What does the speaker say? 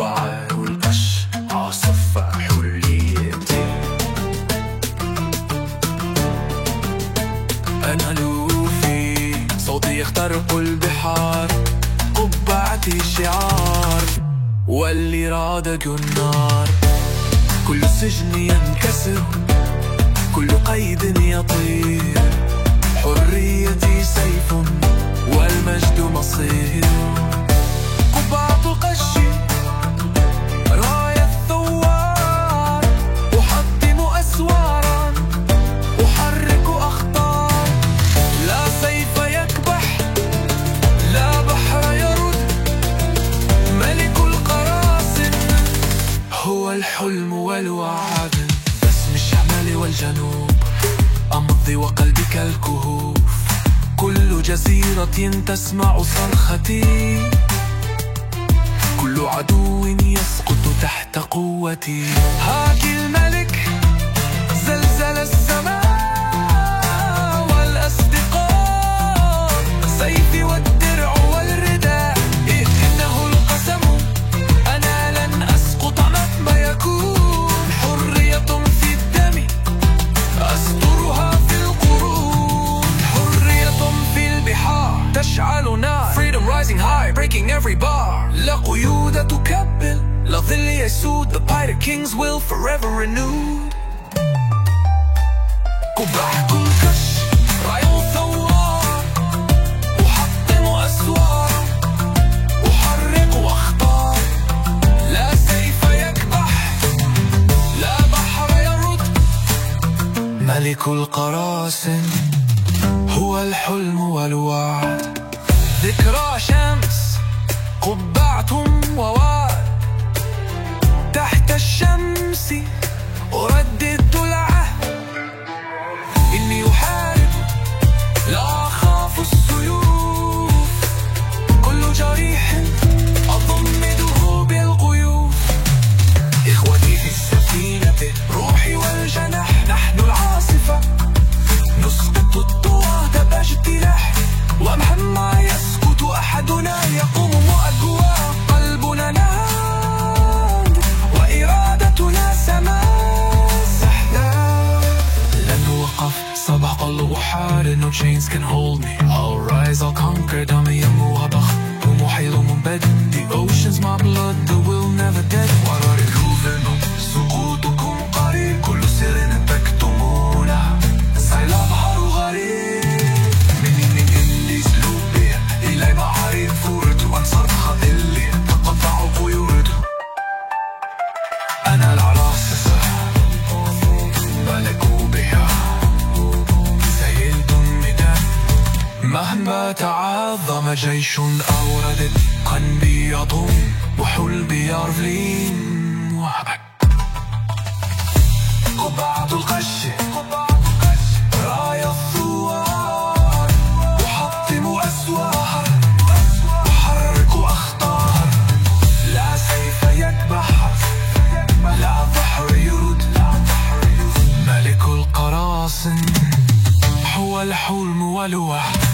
بعاول قش عصفة حريتي أنا لوفي صوتي يخترق البحار قبعتي شعار واللي راد النار كل سجن ينكسر كل قيد يطير. الحلم والوعد باسم الشمال والجنوب. أمضي وقلبي كالكهوف كل جزيرة تسمع صرختي. كل عدو يسقط تحت قوتي. هاك الملك زلزل السماء. Kings will forever renewed. راية ثوار أحطم أسوار. أحرق لا سيف يكبح. لا بحر يرد. ملك القراصن. هو الحلم والوعد. ذكرى شمس. قبعة وواد No chains can hold me I'll rise, I'll conquer دمي ينمو وضخ طموحي منبد The ocean's my blood, مهما تعظم جيش أوردت قلبي يضم وحلبي يرفلين وهبك قبعة القش راية الثوار أحطم أسوار أحرك لا سيف يكبح لا ملك القراصن هو الحلم والوعد.